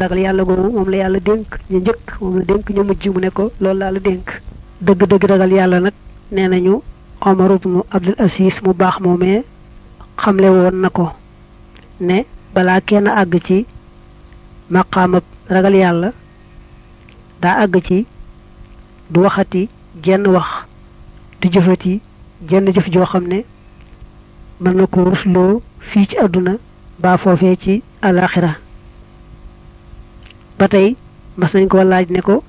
ragal yàlla googu moom la yàlla dénk ñu njëkk moom la dénk ñu mujj mu ne ko loolu laa la dénk. Dëgg-dëgg ragal yàlla nag nee nañu Omar ibnu Abdul Aziz mu baax moomee xamle woon na ne balaa kenn àgg ci maqaamab ragal yàlla daa ci du waxati jenn wax du jëfati jenn jëf joo xam ne mën na ci ci ba tey mas nañ ko laaj ne ko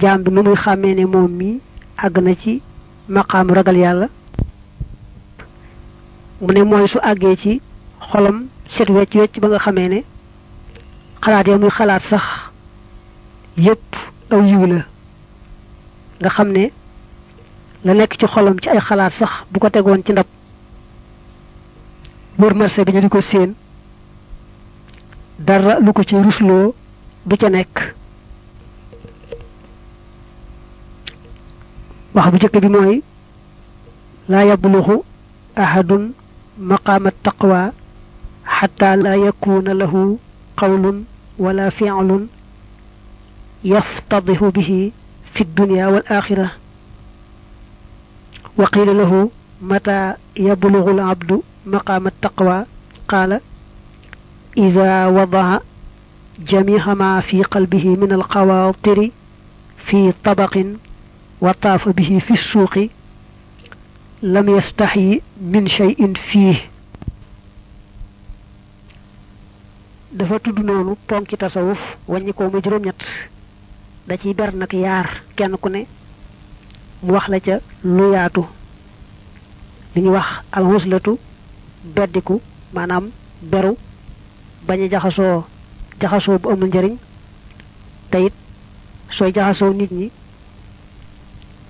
jaam bi nu muy xàmmee ne moom mi àgg na ci maqaamu ragal yàlla? Mu ne mooy su àggee ci xolam set wecc wecc ba nga xamee ne xalaat ya muy xalaat sax yépp aw yiw la. Nga xam ne la nekk ci xolam ci ay xalaat sax bu ko tegoon ci ndab wër marché bi ñu di ko dara lu ko ci rusloo du ca nekk wax bu jëkk bi mooy laa yabluxu ahadun maqaama taqwa xataa laa yakuuna lahu qawlun wala fi'lun yaftadixu bihi fi dunya wal axira wa qiila lahu mata yabluxu al abdu maqaama taqwa qaala ida wadaca jamiica ma fi qalbihi min alxawaatiri fi tabaqin wa taafa bihi fi suuqi lam yastaxyi min cheyin fii dafa tudd noonu ponki tasawuf wàññi ko mu juróom-ñett. da ciy ber nag yaar kenn ku ne mu wax la ca lu yaatu. li ñuy wax alxuslatu beddiku maanaam beru bañ a jaxasoo jaxasoo bu amul njëriñ te it sooy jaxasoo nit ñi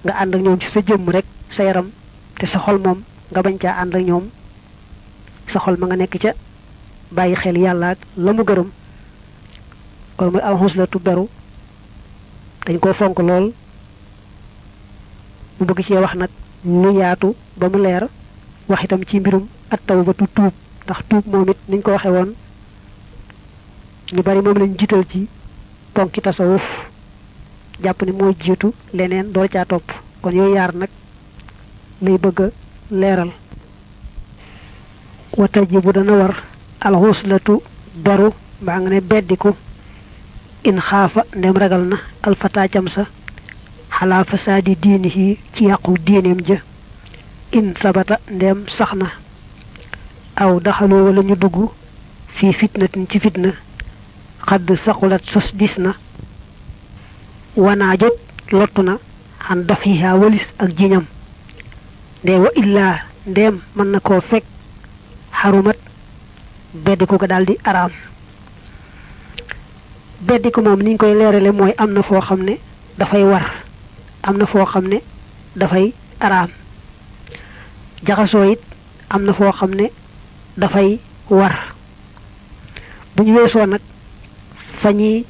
nga ànd ak ñoom ci sa jëmm rek sa yaram te sa xol moom nga bañ caa ànd ak ñoom sa xol ma nga nekk ca bàyyi xel yàlla ak la mu gërëm. Kon muy alxuslatu beru dañ ko fonk lool mu bëgg cee wax nag lu yaatu ba mu leer wax itam ci mbirum at tawbatu tuub ndax tuub moom niñ ko waxe ñu bari moom lañ jiital ci ponki tasawuf. Jàpp ne mooy jiitu leneen door caa topp. Kon yooyu yaar nag lay bëgg a leeral. Wata ji bu dana war alxuslatu beru mbaa nga ne beddiku. In xaafa ndem ragal na alfata cam sa. Xalaa fasaadi diinihi ci yàqu diineem ja. In sabata ndem sax na. Aw daxaloo wala ñu dugg fii fitnatin ci fitna xadd saqulat sos dis na wanaa jot lottu na xan daf yihaa walis ak jiñam nde wa illaa ndeem mën na koo fekk xarumat beddiku ko daldi araam beddiku moom niñ koy leerale mooy am na foo xam ne dafay war am na foo xam ne dafay araam jaxasoo it am na foo xam ne dafay war bu ñu weesoo nag fa ñuy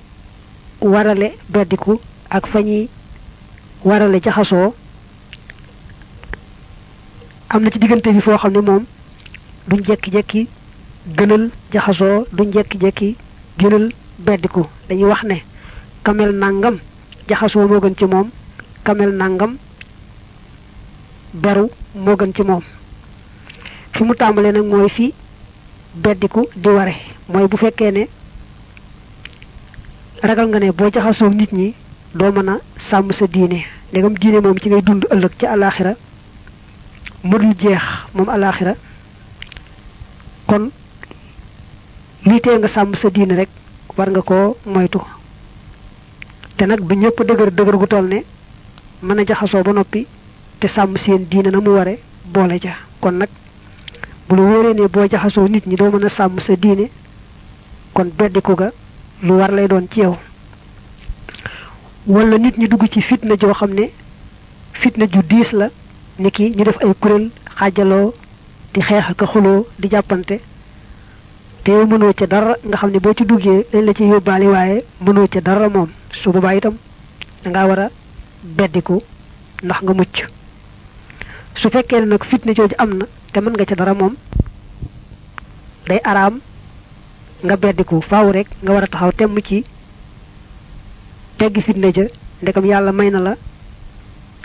warale beddiku ak fa ñuy warale jaxasoo am na ci diggante bi foo xam ne moom duñ jekki-jekki gënal jaxasoo duñ jekki-jekki gënal beddiku dañuy wax ne kamel nangam jaxasoo moo gën ci moom kamel nangam beru moo gën ci moom fi mu tàmbalee nag fi beddiku di ware mooy bu fekkee ne ragal nga ne boo jaxasoo nit ñi doo mën a sàmm sa diine. Ndegam diine moom ci ngay dund ëllëg ci alaxira mëdul jeex moom alaxira kon lii tee nga sàmm sa diine rek war nga koo moytu. Te nag du ñëpp dëgër dëgër gu toll ne mën a jaxasoo ba noppi te sàmm seen diine na mu ware boole ja kon nag bu la wóoree ne boo jaxasoo nit ñi doo mën a sàmm sa diine kon beddiku ga lu war lay doon ci yow. Wala nit ñi dugg ci fitna joo xam ne fitna ju diis la ni ki ñu def ay kuréel xaajaloo di xeex ak xuloo di jàppante. Te yow mënoo ca dara nga xam ne boo ci duggee dañ la ci yóbbaale waaye mënoo ca dara moom. Su boobaa itam dangaa war a beddiku ndax nga mucc. Su fekkee nag fitna jooju am na te mën nga ca dara moom day araam nga beddiku faaw rek nga war taxaw temm ci teggi fitna ja ndekam yàlla may na la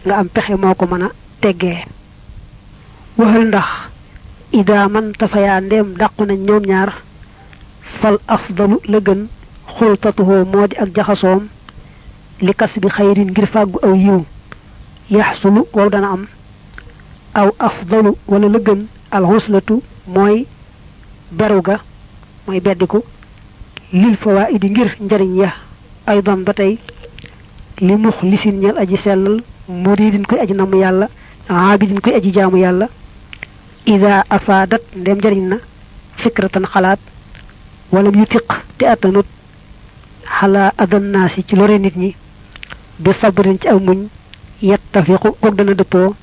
nga am pexe moo ko mën a ndax ida man tafayaa ndéem dàqu nañ ñoom ñaar fal afdalu la gën xultatuhoo di ak jaxasoom li kas bi ngir fàggu aw yiw yaxsulu wow dana am. Aw afdalu wala la gën alxuslatu mooy ga mooy beddiku lil fawaidi ngir njariñ ya. aydan ba tey li mux lisin ñel aji sellal muridin koy aji namm yàlla aabidin koy aji jaamu yàlla. Ida afaadat ndem njariñ na fikratan xalaat wala mu tiq te attanut xalaa adan naasi ci lore nit ñi bi sabrin ci aw muñ yettafiqu koog dana dëppoo.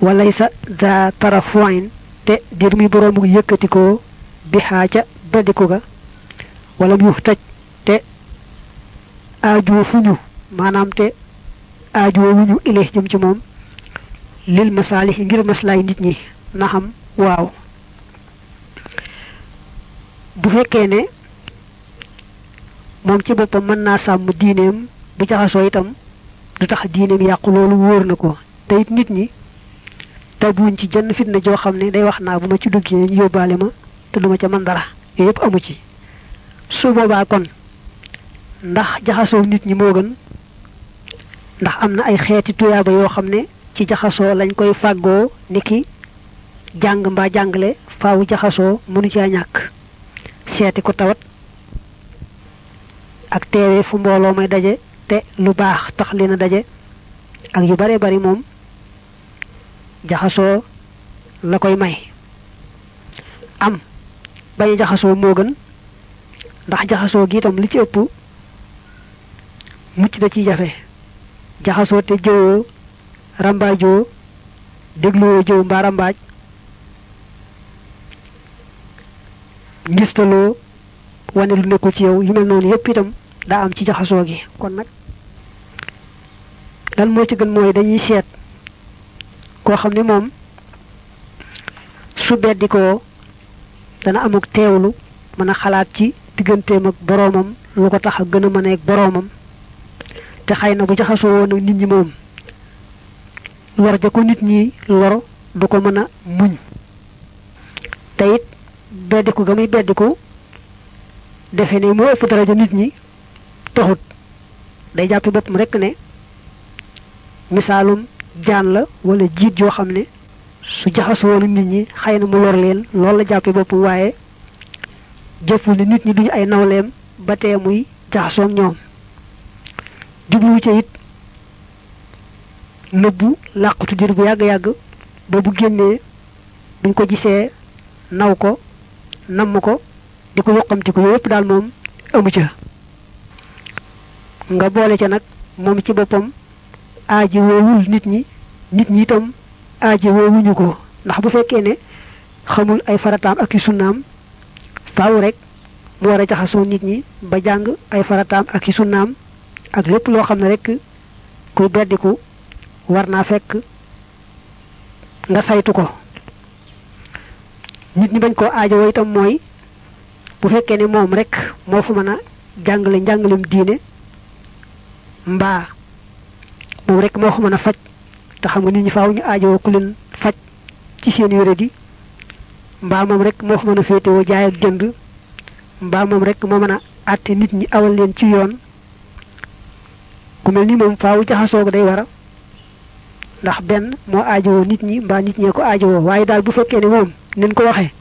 Walaysa daa tarafuin te dir muy boroomu yëkkatikoo bi xaaca beddiku ga wala te aajoo fuñu maanaam te aajoo wuñu ile jëm ci lil masaalix ngir maslaay nit ñi na xam waaw bu fekkee ne moom ci boppam mën naa sàmm diineem bu jaxasoo itam du tax diineem yàqu loolu wóor na ko te it nit ñi tabuñ ci jenn fitna day wax ci ñu ma te duma ca mën dara. Yëpp amu ci. Su boobaa kon ndax jaxasoo nit ñi moo gën? Ndax am na ay xeeti tuyaaba yoo xam ne ci jaxasoo lañ koy fàggoo niki jàng mbaa jàngale faawu jaxasoo mënu caa ñàkk. Seeti ko tawat ak teewee fu mbooloo may daje te lu baax tax leen a daje ak yu bare bari moom jaxasoo la koy may. Am bañ a jaxasoo moo gën ndax jaxasoo gi itam li ci ëpp mucc da ciy jafe. Jaxasoo te jëwoo rambaajoo dégluwoo jëw mbaa rambaaj. Ngistaloo wane lu nekkul ci yow yu mel noonu yépp itam daa am ci jaxasoo gi. Kon nag lan moo ci gën mooy dañuy seet koo xam ne moom su beddikoo dana amuk teewlu mën a xalaat ci digganteem ak boroomam lu ko tax gën a boroomam. Te xëy na bu jaxasoo woon ak nit ñi moom lor ja ko nit ñi lor du ko mën a muñ. Te it beddiku ga muy beddiku defe ne moo ëpp daraja nit ñi taxut. Day jàppi boppam rekk ne misaalum jaan la wala jiit xam su jaxasoo nit ñi xëy na mu lor leen loolu la jàppi boppam waaye jëppul ne nit ñi duñu ay nawleem ba tee muy jaxasoog ñoom. Jubluwu ca it nëbbu làqutu dir bu yàgg-yàgg ba bu génnee buñ ko gisee naw ko namm ko di ko yoqamti ko yépp daal moom amu ca. Nga boole ca nag moom ci boppam aaji woowul nit ñi nit ñi itam aaji woowuñu ko. Ndax bu fekkee ne xamul ay farataam ak i sunnaam faaw rek mu war a jaxasoo nit ñi ba jàng ay farataam ak i sunnaam ak lépp loo xam ne rek kuy beddiku war naa fekk nga saytu ko. Nit ñi bañ koo aajowoo itam mooy bu fekkee ne moom rek moo fa mën a jàngale diine mbaa moom rek moo ko mën te xam nga nit ñi faaw ñu aajowoo ku leen faj ci seen yore di mbaa moom rek moo ko mën a féetewoo jaay ak jënd. Mbaa moom rek moo mën a àtte nit ñi awal leen ci yoon. Ku mel ni moom faaw jaxasoo day war a ndax benn moo aajowoo nit ñi mbaa nit ñee ko aajowoo. Waaye daal bu fekkee ne moom nin ko waxee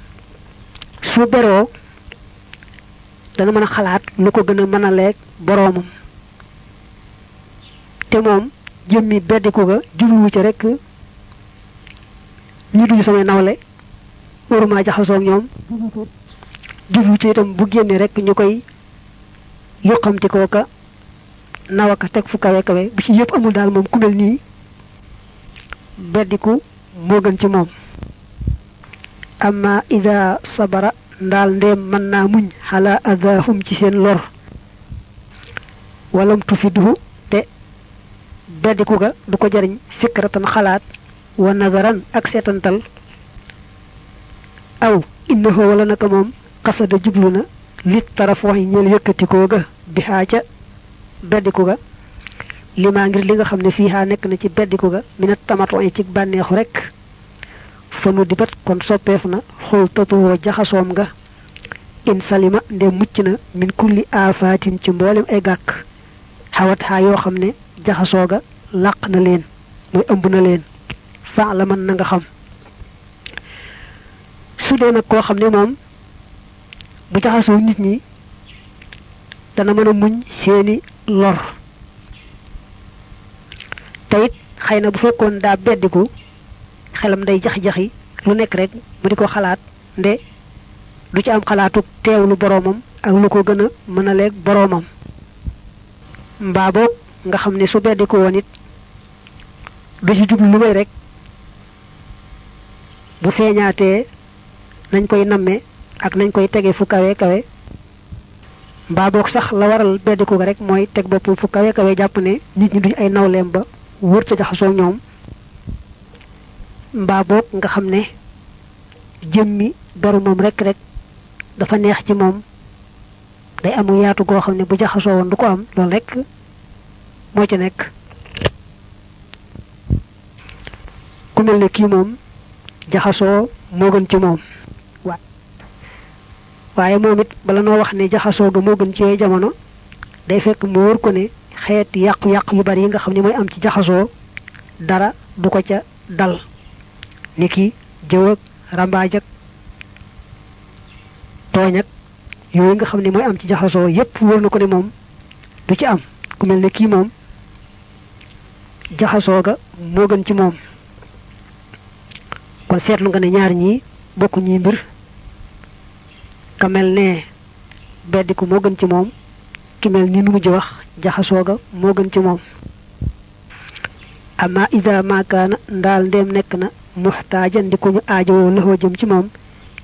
su beroo dana mën a xalaat lu ko gën a mën a leeg boroomam. Te moom jëmmi beddiku ga jubluwu ci rek ñi duñu samay nawle waruma jaxasoo ak ñoom. Jublu ci itam bu génnee rek ñu koy yuqamti koo ka nawaka teg fu kawe kawe bu ci yëpp amul daal moom ku mel nii beddiku moo gën ci moom. Amma ida sabara ndaal ndéem mën naa muñ xala adahum ci seen lor walam tufiduhu beddiku ga du ko jariñ fikratan xalaat wa nazaran ak seetantal aw innahu wala naka moom qasada jublu na lit taraf wax ñeel yëkkatikoo ga bi xaa ca beddiku ga lima ngir li nga xam ne fii xaa nekk na ci beddiku ga minat tamato ci bànneexu rek fanu di bat kon soppeef na xul tatuwoo jaxasoom nga in salima nde mucc na min kulli aafaatin ci mboolem ay gàkk xawat xaa yoo xam ne jaxasoo ga làq na leen muy ëmb na leen. Faa la na nga xam. Su dee nag koo xam ne moom bu jaxasoo nit ñi dana mën a muñ seeni lor. Te it xëy na bu fekkoon daa beddiku xelam day jax-jaxi lu nekk rek mu di ko xalaat nde du ci am xalaatu teewlu boroomam ak lu ko gën a mën a leeg boroomam. Mbaa boog nga xam ne su beddiku woon it du ci jublu lu rek. Bu feeñaatee nañ koy namme ak nañ koy tege fu kawe kawe. Mbaa boog sax la waral beddiku ga rek mooy teg bopp fu kawe kawe jàpp ne nit ñi duñ ay nawleem ba jaxasoo ñoom. Mbaa nga xam ne jëmmi moom rek rek dafa neex ci moom. Day amu yaatu goo xam ne bu jaxasoo woon du ko am loolu rek moo ci nekk ku mel ne kii moom jaxasoo moo gën ci moom. Waaye moom it bala noo wax ne jaxasoo ga moo gën ci jamono day fekk mu wóor ko ne xeet yàqu-yàqu yu bari nga xam ne am ci jaxasoo dara du ko ca dal. Ni ki jëw ak rambaaj ak tooñ ak yooyu nga xam ne mooy am ci jaxasoo yépp wóor na ko ne moom du ci am. Ku mel ne kii jaxasoo ga moo gën ci moom. kon seetlu nga ne ñaar ñii bokku ñi mbir. ka mel ne beddiku moo gën ci moom ki mel ni nu mujj wax jaxasoo ga moo gën ci moom. ama ida maakaana ndaal ndéem nekk na muxtaajan di ñu aajowoo laxoo jëm ci moom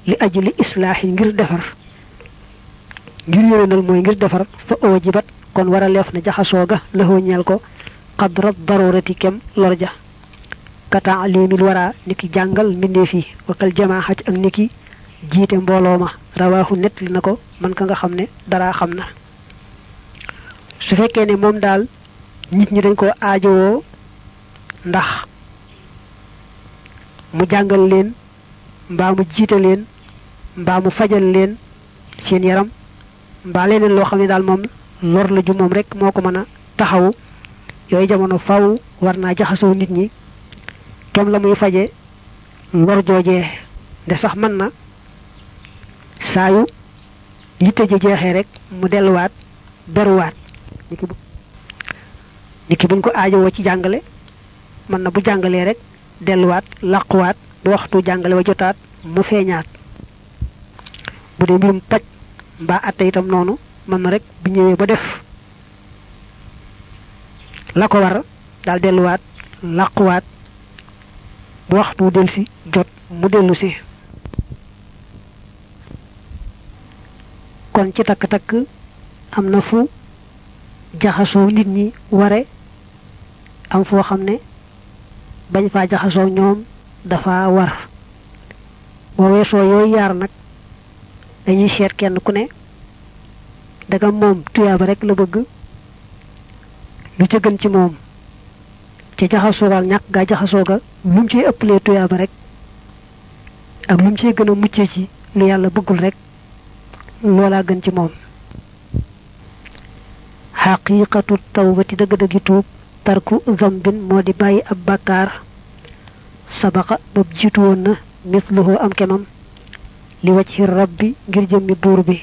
li aji li islaaxin ngir defar. ngir yéwénal mooy ngir defar fa oo jibat kon war a leef na jaxasoo ga ñeel ko xadra darurati kem lor ja. Kata alimil wara niki jàngal mbindeef yi wakal jamaaxat ak niki jiite mbooloo ma rawaaxu nett li na ko man ka nga xam ne dara xam na. Su fekkee ne moom daal nit ñi dañ ko aajowoo ndax mu jàngal leen mbaa yooyu jamono faw war naa jaxasoo nit ñi. Kem la muy faje lor joojee nde sax mën na. Saayu yitte ji jeexee rek mu delluwaat beruwaat. Niki buñ ko aajowoo ci jàngale mën na bu jàngalee rek delluwaat làquwaat bu waxtu jàngale wa jotaat mu feeñaat. Bu mbaa atte itam noonu mën na rek bu ñëwee ba def la ko war daal delluwaat làquwaat bu waxtu del si jot mu dellu si. Kon ci takk-takk am na fu jaxasoo nit ñi ware am foo xam ne bañ faa jaxasoo ñoom dafa war. Boo weesoo yooyu yaar nag dañuy seet kenn ku ne daga moom tuyaaba rek la bëgg lu ca gën ci moom. Ci jaxasoo ak ñàkk gaa jaxasoo ga lu mu ciy ëppalee tuyaaba rek ak lu mu ciy gën a muccee ci lu yàlla bëggul rek loolaa gën ci moom. Xaqiiqatu tawbati dëgg-dëggi tuub tarku zambin moo di bàyyi ab bàkkaar. Sabaqa bob jiitu woon na misluhu am kemam. Li wajhi rabbi ngir jëmmi buur bi.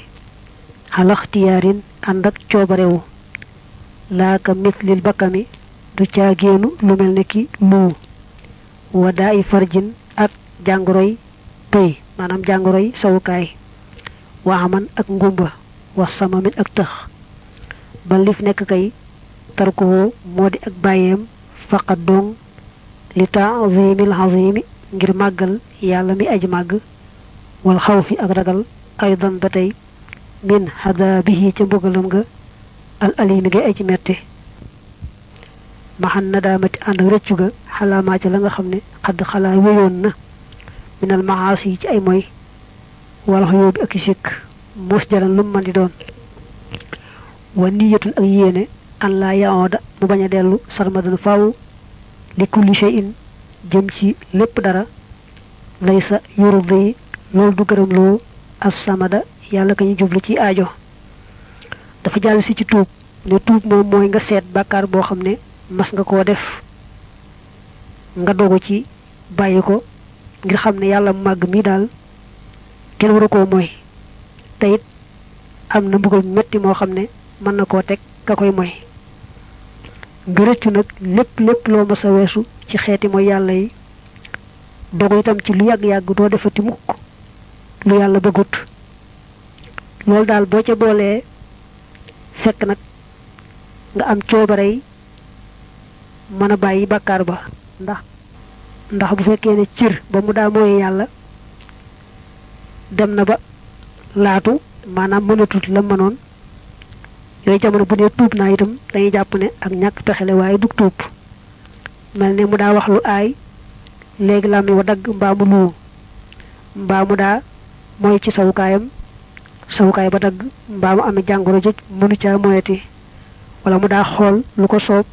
Xalaxtiyaarin ànd ak coobarewu laaka mislil bakkami du caagéenu lu mel ne ki luu wadaa i farjin ak jàngoroy pëy maanaam jàngoroy sawukaay waaman ak ngumba wax samamin ak tëx ba lif nekk kay tarkuwoo moo di ak bàyyeem faqat dong li taazimil azimi ngir màggal yàlla mi aji màgg wal xaw fi ak ragal aydan ba tey min xadaabihi ca mbugalam ga al alimi ga aji metti maxan nadaamati ànd ak rëccu ga xalaamaa ca la nga xam ne xadd xalaa wéyoon na minal maasi yi ci ay moy wala xayoo bi ak jaran man di doon. Wa niyatun ak yéene an laa yaoda mu bañ a dellu faaw li kulli shay'in jëm ci lépp dara laysa yurdi loolu du as samada yàlla ka jublu ci aajo dafa jàll si ci tuub ne tuub moom mooy nga seet bàkkaar boo xam ne mas nga koo def nga dogu ci bàyyi ko ngir xam ne yàlla màgg mi daal kenn waru koo mooy te it am na mbugal metti moo xam ne mën na koo teg ka koy mooy nga rëccu nag lépp lépp loo mas a weesu ci xeeti mooy yàlla yi dogu itam ci lu yàgg-yàgg doo defati mukk lu yàlla bëggut. Loolu daal boo ca boolee fekk nag nga am coobarey mën a bàyyi bàkkaar ba ndax ndax bu fekkee ne cër ba mu daa mooy yàlla dem na ba laatu maanaam mënatut la mënoon. Yooyu jamono bu dee tuub naa itam dañuy jàpp ne ak ñàkk pexele waaye du tuub. Mel ne mu daa wax lu aay léegi làmmi wa dagg mbaa mu luu mbaa mu daa mooy ci sawukaayam sawukaay ba dagg mbaa mu amee jàngoro joj mënu caa moyeti wala mu daa xool lu ko soob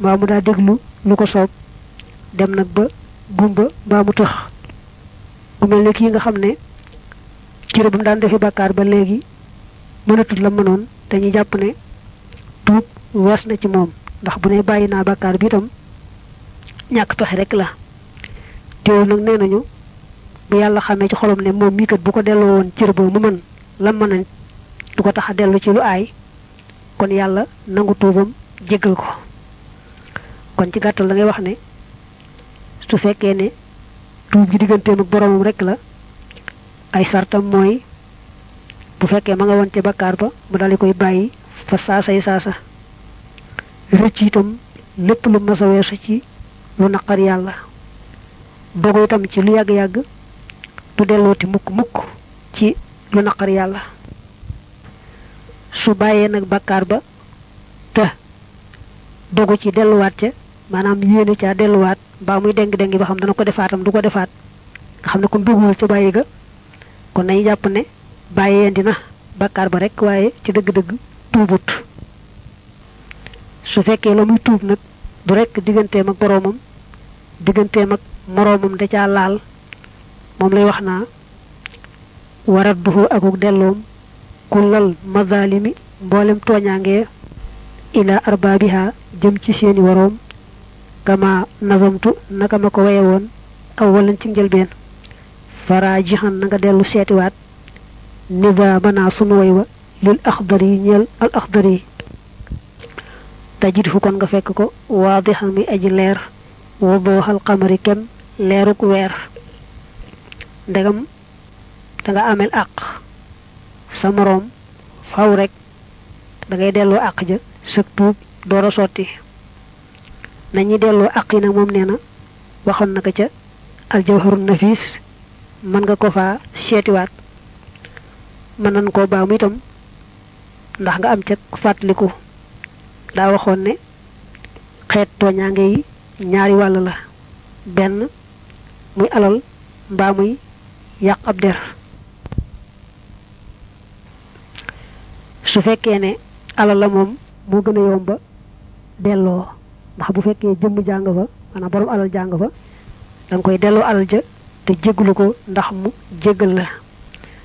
mbaa mu daa déglu lu ko soob. dem nag ba gumba mbaa mu tëx. ku mel ne kii nga xam ne cër bu mu daan defi bàkkaar ba léegi mënatul la mënoon dañuy jàpp ne tuub wees na ci moom. ndax bu ne bàyyi naa bàkkaar bi itam ñàkk rek la. teewul nag nee nañu bu yàlla xamee ci xolom ne moom mii kat bu ko delloo woon cër ba mu mën la mën a du ko tax a dellu ci lu aay kon yàlla nangu tuubam jéggal ko. Kon ci gàttal da ngay wax ne su fekkee ne tuub gi digganteem ak boromam rek la ay sartam mooy bu fekkee ma nga woon ca bakkaar ba mu daal di koy bàyyi fa saasay saasa. Rëcc itam lépp lu mas a weesu ci lu naqar yàlla. Dogu itam ci lu yàgg-yàgg du dellooti mukk mukk ci lu naqar yàlla su bàyyee nag bakkaar ba te dogu ci delluwaat ca maanaam yéene caa delluwaat mbaa muy deng-deng ba xam dana ko defaatam du ko defaat nga xam ne kon duguwul ca bàyyi ga. Kon nañu jàpp ne bàyyee dina bakkaar ba rek waaye ci dëgg-dëgg tuubut. Su fekkee la muy tuub nag du rek digganteem ak boroomam digganteem ak moroomam da caa laal moom lay wax naa waradduhu akuk delloom kullal mazalimi mboolem tooñaangee ila arbaabiha jëm ci seeni waroom kama nazamtu naka ma ko waye woon aw walan ci njëlbeen. Fara jixan na nga dellu seetiwaat nizaamana sunu way wa lil axdari yi ñeel al axdari. Yi tajid fu kon nga fekk ko waadixan mi aji leer wudooxal xamari kem leeruk weer ndegam da nga amel àq sa moroom faw rek da ngay delloo àq ja sëg tuub door a sotti. Nañuy delloo àq yi nag moom nee na ko ca aljawharun nafis mën nga ko faa seetiwaat. Mën nañ koo baamu itam ndax nga am ca fàttaliku. Daa waxoon ne xeet tooñaange yi ñaari wàll la. Benn muy alal mbaa muy yàq ab der su fekkee ne alal la moom moo gën a yomba delloo. Ndax bu fekkee jëmm jàng fa maanaam borom alal jàng fa da nga koy delloo alal ja te jéggalu ko ndax mu jéggal la.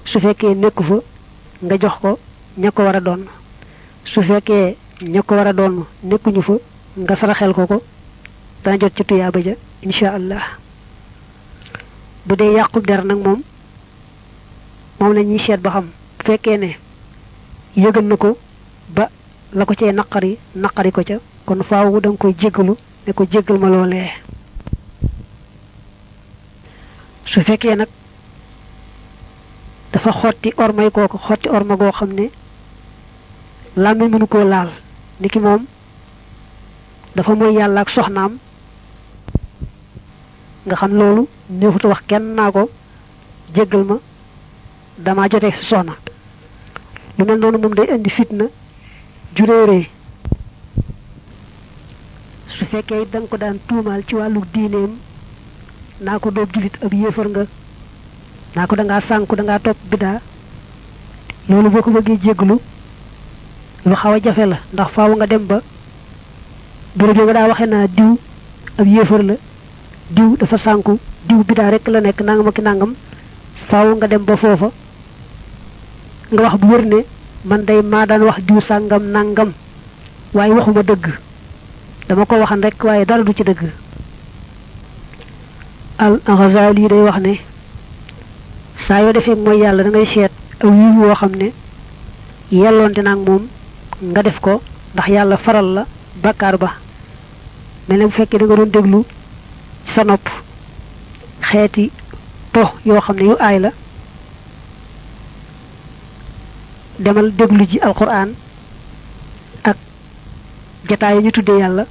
Su fekkee nekku fa nga jox ko ña ko war a doon. Su fekkee ña ko war a fa nga saraxel ko ko dana jot ci tuyaaba ja insha allah bu dee yàqu der nag moom moom la ñuy seet ba xam fekkee ne yëgal na ko ba la ko cee naqari naqari ko ca kon faaw da nga koy jéggalu ne ko jéggal ma loolee. Su fekkee nag dafa xotti ormay kooku xotti orma goo xam ne làmmi mënu koo laal niki moom dafa mooy yàlla ak soxnaam nga xam loolu neexut wax kenn naa ko jéggal ma dama jotee si soxna. Lu mel noonu moom day indi fitna juréeree su fekkee da ko daan tuumaal ci wàllu diineem naa ko doob julit ab yéefar nga naa ko dangaa sànku dangaa topp bidaa loolu boo ko bëggee jégglu lu xaw a jafe la ndax faaw nga dem ba béréb yi nga daa waxee naa diw ab yéefar la diw dafa sànku diw bidaa rek la nekk nangam ak nangam faaw nga dem ba foofa nga wax bu wër ne man day maa daan wax diw sàngam nangam waaye waxuma dëgg. Dama ko waxan rek waaye dara du ci dëgg. Al Ghazali day wax ne saa yoo defee mooy yàlla da ngay seet aw yiw woo xam ne yelloonte naag moom nga def ko ndax yàlla faral la bakkaar ba. Mel bu fekkee da nga doon déglu sa nopp xeeti po yoo xam ne yu aay la. Demal déglu ji alquran ak jataay ñu tuddee yàlla.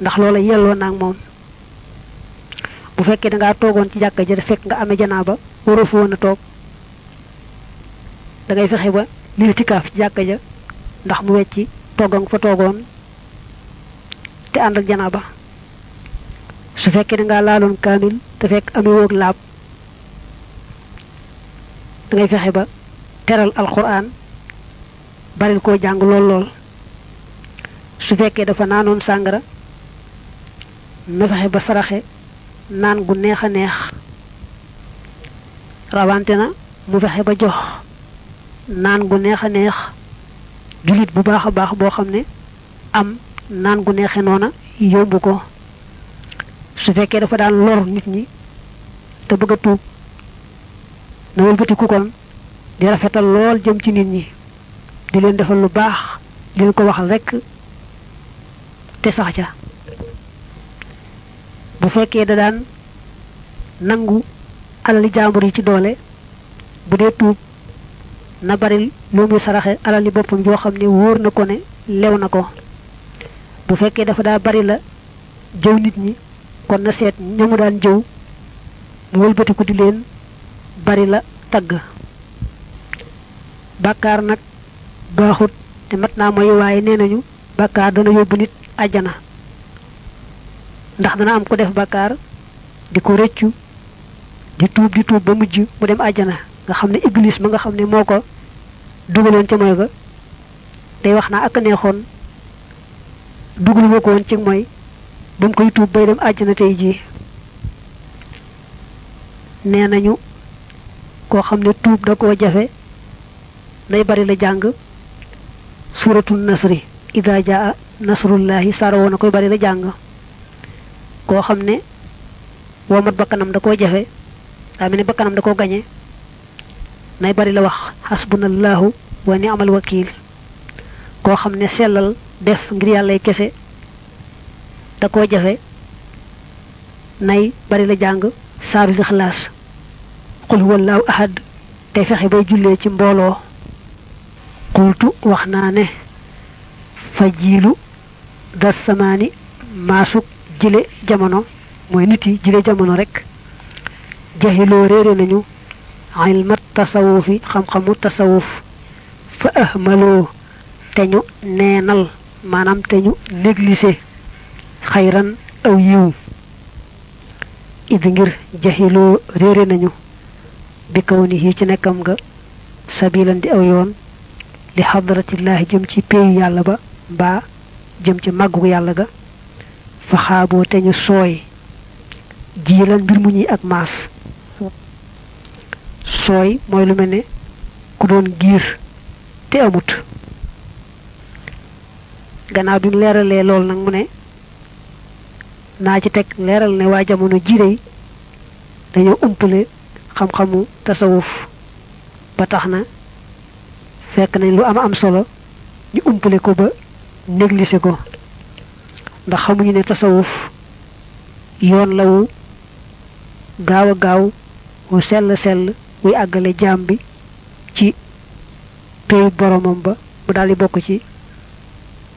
Ndax loola yelloo naag moom. Bu fekkee da ngaa toogoon ci jàkka ja fekk nga amee janaaba waroo fa woon a toog. Da ngay fexe ba lii tikaaf ci jàkka ja ndax mu wecci fa toogoon te ànd ak su fekkee da ngaa laaloon kaamil te fekk amee woog laab. Da ngay ba teral alquran baril koo jàng lool lool. Su fekkee dafa naanoon sàngara na fexe ba saraxe naan gu neex a neex. Rawante na mu fexe ba jox gu neex julit bu baax am naan gu neexe noona yomb ko su fekkee dafa daan lor nit ñi te bëgg a tuub na wëlbati ku kon di rafetal lool jëm ci nit ñi di leen defal lu baax di leen ko waxal rekk te sax ca. Bu fekkee da daan nangu alali jaambur yi ci doole bu dee tuub na bari lu muy saraxe alali boppam joo xam ne wóor na ko ne lew na ko. Bu fekkee dafa daa bari la jëw nit ñi kon na seet ñamu daan jëw mu wëlbatiku di leen bari la tagg. Bàkkaar nag baaxut te mat naa mooy waaye nee nañu dana yóbbu nit ndax dana am ko def bàkkaar di ko rëccu di tuub di tuub ba mujj mu dem àjjana. Nga xam ne iblis ma nga xam ne moo ko dugaloon ca mooy ga day wax naa ak neexoon ko woon ci mooy ba mu koy tuub bay dem àjjana tey jii. Nee nañu koo xam ne tuub da koo jafe day bari la jàng. Suratul nasri ida jaa nasrullahi saara woon a koy bari la jàng. Koo xam ne womat bakkanam da koo jafe daa mel ne bakkanam da koo gañe. Nay bari la wax xasbunallahu wa ni'mal wakil koo xam ne sellal def ngir yàllay kese da koo jafe nay bari la jàng saaru lixlaas. Qul huwallahu ahad tey fexe bay jullee ci mbooloo. Qultu wax naa ne fa jiilu das samaani maasuk jile jamono mooy nit yi jile jamono rek. Jahiloo réere nañu ilmat tasawufi xam-xamu tasawuf. Fa te ñu neenal maanaam te ñu négligé. Xayran aw yiw. Id ngir jahiloo réere nañu. Bi kaw ni ci nekkam nga sabilan di aw yoon li xadratillahi jëm ci péeyu yàlla ba mbaa jëm ci màggu yàlla ga. Fa xaaboo te sooy. Jiilan mbir mu ñuy ak maas. Sooy mooy lu mel ne ku doon giir te amut. Gannaaw bi leeralee lool nag mu ne naa ci teg leeral ne waa jamono jiréy dañoo umpale xam-xamu tasawuf ba tax na fekk nañ lu am am solo ñu umpale ko ba négligé ko. ndax xamuñu ne tasawuf yoon la wu gaaw a gaaw wu sell sell wuy àggale jaam bi ci péyu boromam ba mu daldi bokk ci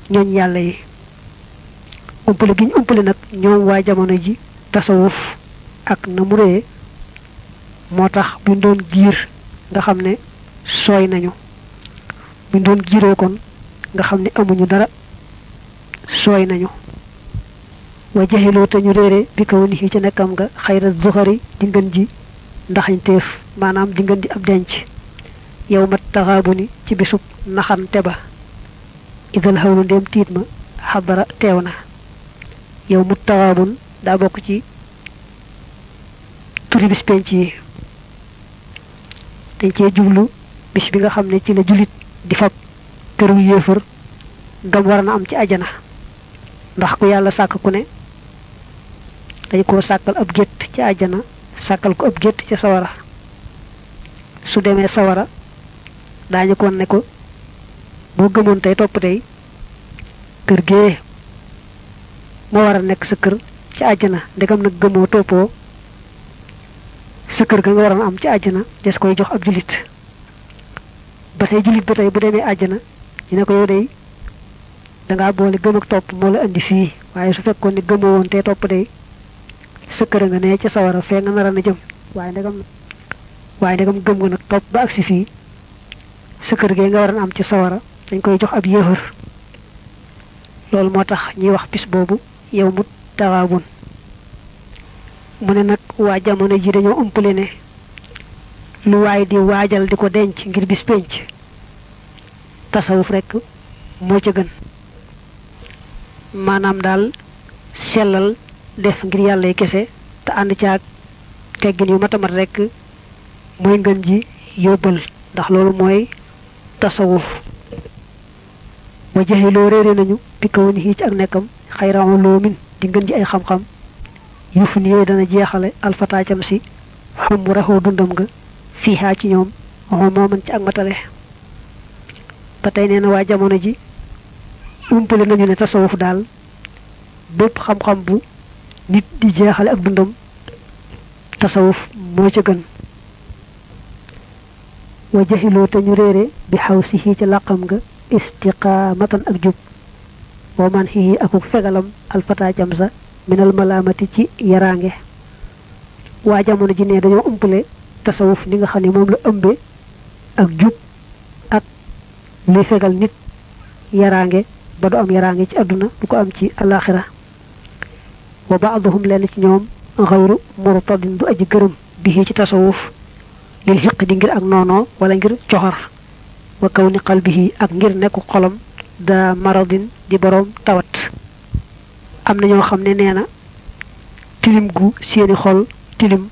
yàlla yi umpale gi ñu umpale nag ñoom waa jamono ji tasawuf ak na mu réye moo tax buñ doon giir nga xam ne sooy nañu. Buñ doon giiree kon nga xam ne amuñu dara sooy nañu. Wa jaxiloo te ñu réere bi kaw ni ci nekkam nga xayra zuxari di ngën ji ndaxañteef maanaam di ngën di ab denc. Yow mat taxaabu ni ci bisub naxante ba. Idal xawlu ndéem tiit ma xabara teew na. Yow mu taxaabun daa bokk ci turi bis penc yi. Dañ cee bis bi nga xam ci la julit di fab këru yéefar gam war na am ci ajana ndax ku yàlla sàkk ku ne dañ koo sàkkal ab gétt ci ajana sàkkal ko ab gétt ci sawara. Su demee sawara daañu ko ne ko boo gëmoon tey topp tey kër gee moo war a nekk sa kër ci àjjana. Ndegam nag gëmoo toppoo. Sa kër ga nga waroon am ci àjjana des koy jox ab julit ba tey julit ba tey bu demee àjjana ñu ne ko yow day dangaa boole gëm ak topp moo la indi fii. Waaye su fekkoon ne gëmoo woon tey topp day sa kër nga ne ca sawara fee nga nar na jëm. Waaye ndegam waaye ndegam gëm nga nag topp ba agsi fii. Sa kër gee nga am ci sawara dañ koy jox ab yéefar. Loolu moo tax ñuy wax bis boobu yow mu tawaabun mu ne nag waa jamono ji dañoo umpale ne lu waay di waajal di ko denc ngir bis penc. Tasawuf rekk moo ca gën. Maanaam daal sellal def ngir yàlla kese te ànd caag teggin yu matamat rekk mooy ngën ji yóbbal. Ndax loolu mooy tasawuf. Wa jaxiloo réere nañu bi ci ak nekkam xayramu loomin di ngën ji ay xam-xam. Yuf ni yooyu dana jeexale alfataacam si. Xum raxoo dundam nga fii xaa ci ñoom. Waxoo mooman ci ak matale. Ba tey nee na waa jamono ji nañu ne tasawuf daal. Bépp xam-xam bu nit di jeexale ak dundam tasawuf moo ca gën. Wa ñu réere bi xaw si xii ca làqam nga istiqaamatan ak jub ومن هي أكوك فغلم الفتاة جمسة من الملامة تي يرانجي واجامون جيني دانيو أمبلي تصوف نيغا خاني مملو أمبي أك جوب أك لي فغل نيت يرانجي بدو أم يرانجي تي أدنا بكو أم تي الآخرة. وبعضهم لانت نيوم غير مرتض دو أجي قرم به تي تصوف للحق دي نغير أك نونو ولا نغير تشوهر وكون قلبه أك نغير نكو قلم da maradin di boroom tawat. Am na ñoo xam ne nee na tilim gu seeni xol tilim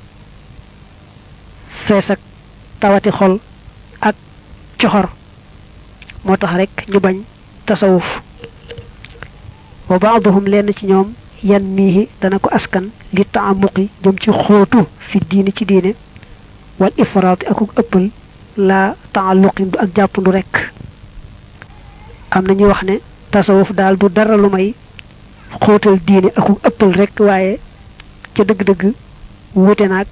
fees ak tawati xol ak coxor. Moo tax rek ñu bañ tasawuf. Wa baaduhum lenn ci ñoom yan miihi dana ko askan li taamuqi jëm ci xóotu fi diini ci diine wal ifraati akuk ëppal la taalluqin du ak jàppandu rek am na wax ne tasawuf daal du dara lu may xóotal diine akuk ëppal rek waaye ca dëgg-dëgg wuute naag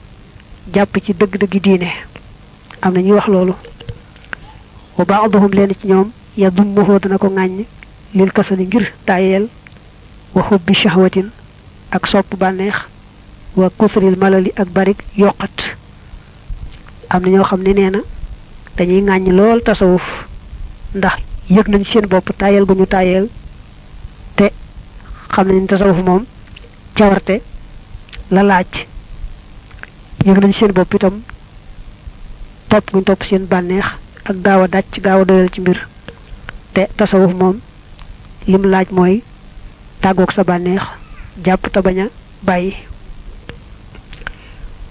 jàpp ci dëgg-dëgg diine. Am na wax loolu. Wa baaduhum leen ci ñoom ya dana ko ŋàññ lil kasali ngir tayeel wa xubbi shahwatin ak sopp bànneex wa kusril malali ak barik yokkat am na ñoo xam ne nee dañuy ŋàññ lool tasawuf ndax yëg nañ seen bopp tayeel gu ñu tayeel te xam nañ tasawuf moom cawarte la laaj. Yëg nañ seen bopp itam topp guñ topp seen bànneex ak gaaw a dàcc gaaw a doyal ci mbir. Te tasawuf moom lim laaj mooy tàggoog sa bànneex jàpp te bañ a bàyyi.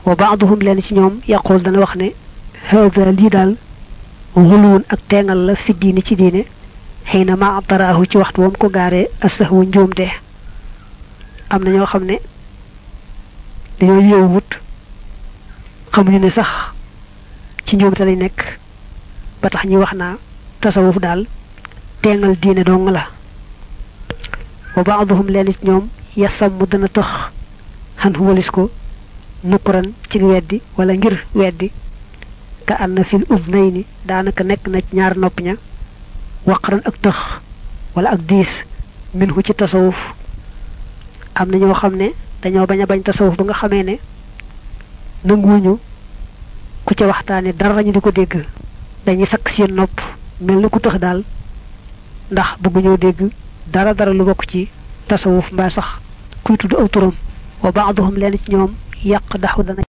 Wa baaduhum leen ci ñoom yaqul dana wax ne hada lii daal xuluwun ak teengal la fi diine ci diine xëy na ma taraahu ci waxtu wam ko gaaree asahwu njuumte. Am na ñoo xam ne dañoo yeewu wut xamuñu ne sax ci njuumte lay nekk ba tax ñi wax naa tasawuf daal teengal diine dong la. Wa baaduhum leen ci ñoom yasam mu dana tëx xan walis ko nukkuran ci weddi wala ngir weddi. Ka ànd fil udnayni daanaka nekk na ñaar nopp ña waqaran ak tëx wala ak diis minhu ci tasawuf. Am na ñoo xam dañoo bañ a bañ tasawuf ba nga xamee ne nanguwuñu ku ca waxtaane dara ñu di ko dañuy sakk seen nopp mel ku tëx daal ndax bëgguñoo dara dara lu ci tasawuf mbaa sax kuy tudd aw turam wa baaduhum leen ci ñoom yàq dana